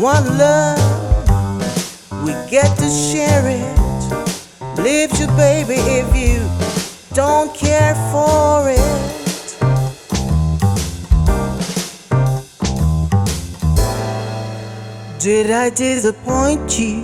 one love, we get to share it. Leave you, baby, if you don't care for it. Did I disappoint you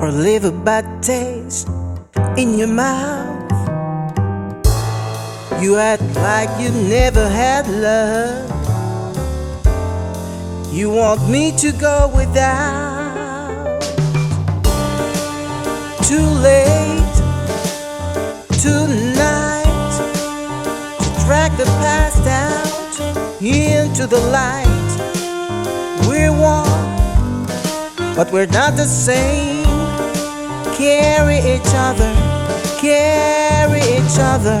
or leave a bad taste in your mouth? You act like you never had love. You want me to go without. Too late tonight to drag the past out into the light. We're one, but we're not the same. Carry each other, carry each other.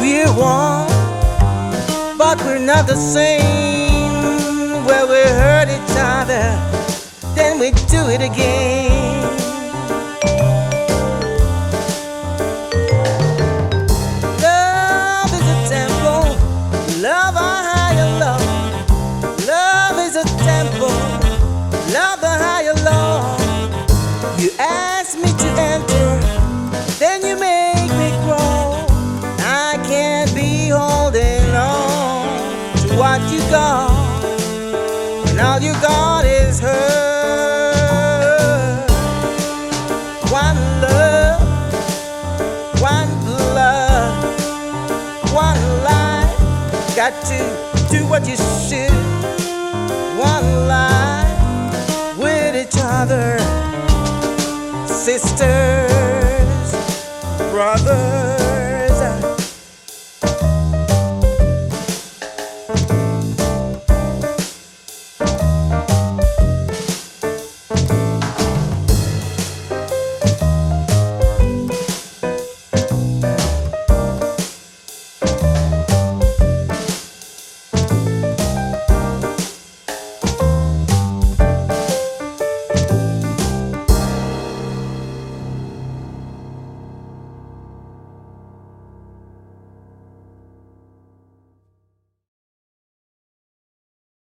We're one, but we're not the same. Well, we hurt each other, then we do it again. What you got, and all you got is hurt. One love, one blood, one life. Got to do what you should. One life with each other, sisters, brothers.